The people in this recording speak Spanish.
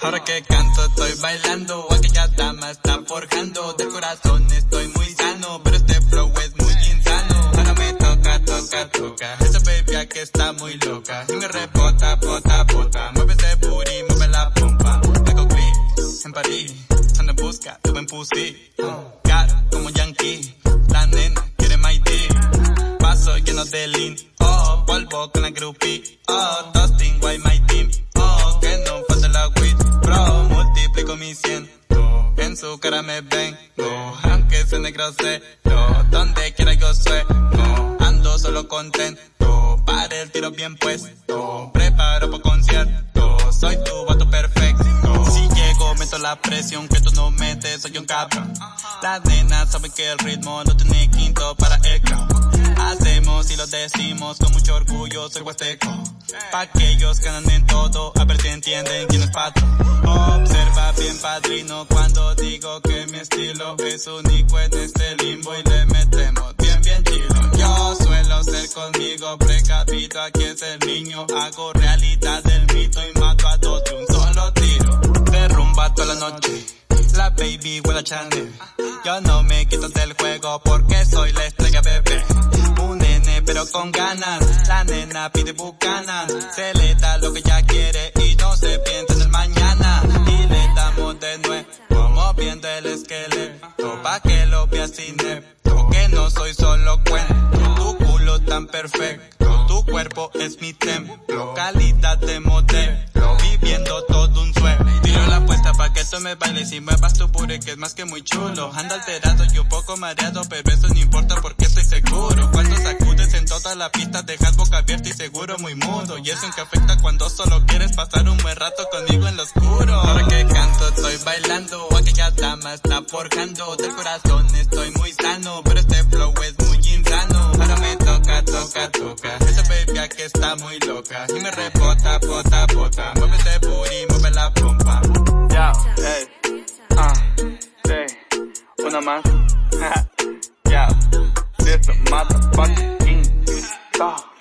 Ahora que canto estoy bailando, aquella dama está forjando, del corazón estoy muy sano, pero este flow es muy insano. Ahora me toca, toca, toca, esa baby que está muy loca, y me rebota, bota, bota, mueve ese booty, mueve la pompa, Echo Clips, en París, ando en busca, tuve en pussy, cara como Yankee, la nena quiere my dick, paso lleno de lean, polvo con la groupie, oh, dusting, why my team, oh, que no falta la weed, bro, multiplico mi ciento, en su cara me vengo, aunque negro no, donde quiera yo sueno, ando solo contento, para el tiro bien puesto, preparo por concierto, soy tu vato perfecto, la presión que tú no metes, soy un cabrón, las nenas saben que el ritmo no tiene quinto para el Hacemos y lo decimos con mucho orgullo, soy huasteco. Pa' que ellos ganan en todo, a ver si entienden quién es pato. Observa bien padrino cuando digo que mi estilo es único en este limbo y le metemos bien bien chido. Yo suelo ser conmigo precavido, aquí es el niño, hago realidad del la baby huele a Chanel. Yo no me quito del juego porque soy la estrella bebé pero con ganas. La nena pide bucanas, se le da lo que ella quiere y no se piensa en el mañana. Y le damos de nuevo, moviendo el esqueleto, pa' que lo vea sin que no soy solo cuento. Tu culo tan perfecto, tu cuerpo es mi templo, calidad de modelo, tú me bailes y muevas tu pure que es más que muy chulo. Anda alterado y un poco mareado, pero eso no importa porque estoy seguro. Cuando toda la pista dejas boca abierta y seguro muy mudo. Y eso que afecta cuando solo quieres pasar un buen rato conmigo en lo oscuro. Ahora que canto estoy bailando, aquella dama está forjando. Del corazón estoy muy sano, pero este flow es muy insano. Ahora me toca, toca, toca. Esa baby que está muy loca. Y me rebota, bota, bota. Mueve none of mine. yeah, this motherfucking star.